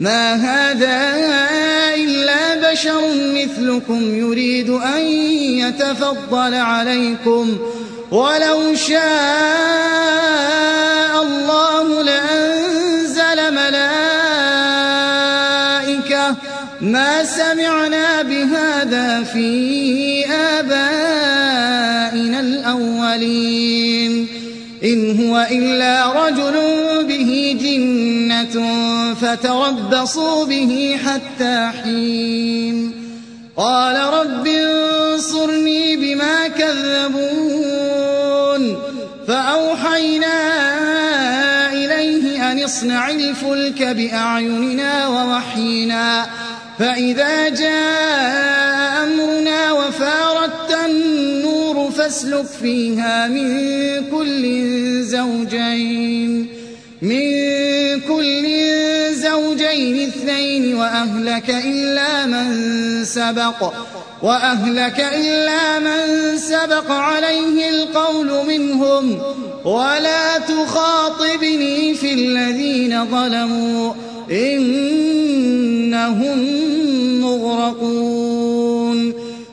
ما هذا إلا بشر مثلكم يريد أن يتفضل عليكم ولو شاء الله لأنزل ملائكة ما سمعنا بهذا في آبائنا الأولين إن هو إلا رجل جنة فتربصوا به حتى حين. قال رب انصرني بما كذبون. فأوحينا إليه أن اصنع الفلك بأعيننا ووحينا. فإذا جاء أمرنا وفاردت النور فاسلك فيها من كل زوجين. من كل زوجين اثنين وأهلك إلا من سبق وأهلك إلا من سبق عليه القول منهم ولا تخاطبني في الذين ظلموا إنهم مغرقون.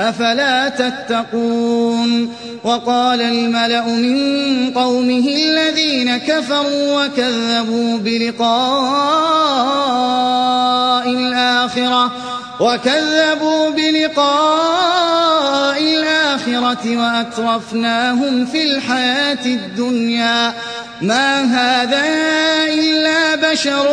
أفلا تتقون؟ وقال الملأ من قومه الذين كفروا وكذبوا بلقاء الآخرة وكذبوا بلقاء الآخرة وأترفناهم في الحياة الدنيا. ما هذا إلا بشر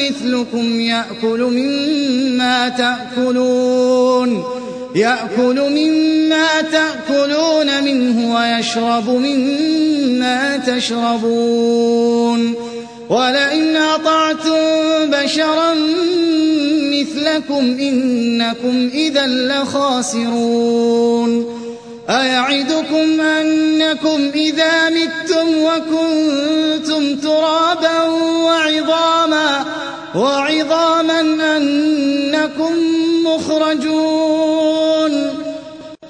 مثلكم يأكل مما تأكلون. يأكل مما تأكلون منه ويشرب مما تشربون. ولئن أطعتم بشرا مثلكم إنكم إذا لخاسرون. أيعدكم أنكم إذا متم وكنتم ترابا وعظاما وعظاما أنكم مخرجون.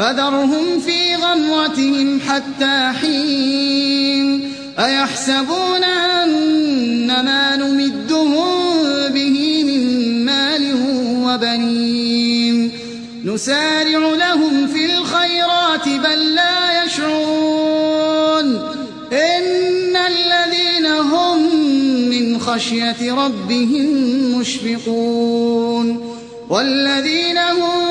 فذرهم في غمرتهم حتى حين أيحسبون أن ما نمدهم به من مال وبنين نسارع لهم في الخيرات بل لا يشعرون إن الذين هم من خشية ربهم مشفقون والذين هم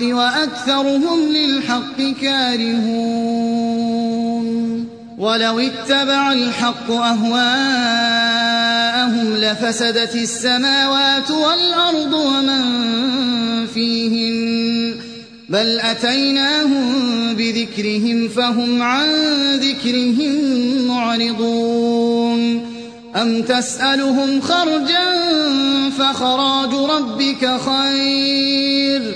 بالحق وأكثرهم للحق كارهون. ولو اتبع الحق أهواءهم لفسدت السماوات والأرض ومن فيهن. بل أتيناهم بذكرهم فهم عن ذكرهم معرضون. أم تسألهم خرجا فخراج ربك خير.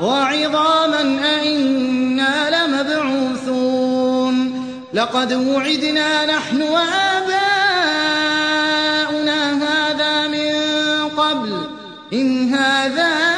وعظاما أئنا لمبعوثون. لقد وعدنا نحن وآباؤنا هذا من قبل. إن هذا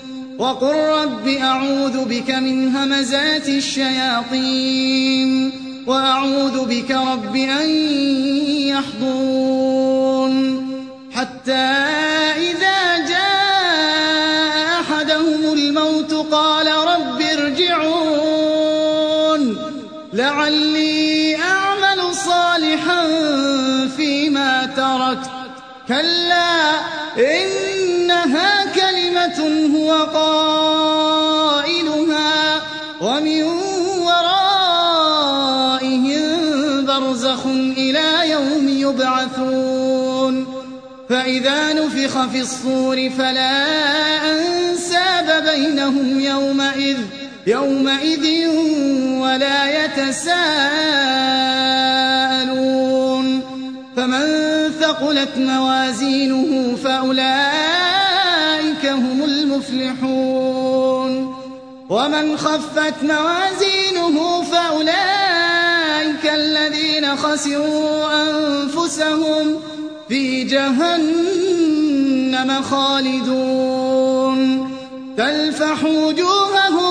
وقل رب أعوذ بك من همزات الشياطين وأعوذ بك رب أن يحضون حتى إذا جاء أحدهم الموت قال رب ارجعون لعلي أعمل صالحا فيما تركت. كلا إنها هو قائلها ومن ورائهم برزخ إلى يوم يبعثون فإذا نفخ في الصور فلا أنساب بينهم يومئذ يومئذ ولا يتساءلون. فمن ثقلت موازينه فأولئك المفلحون. ومن خفت موازينه فأولئك الذين خسروا أنفسهم في جهنم خالدون. تلفح وجوههم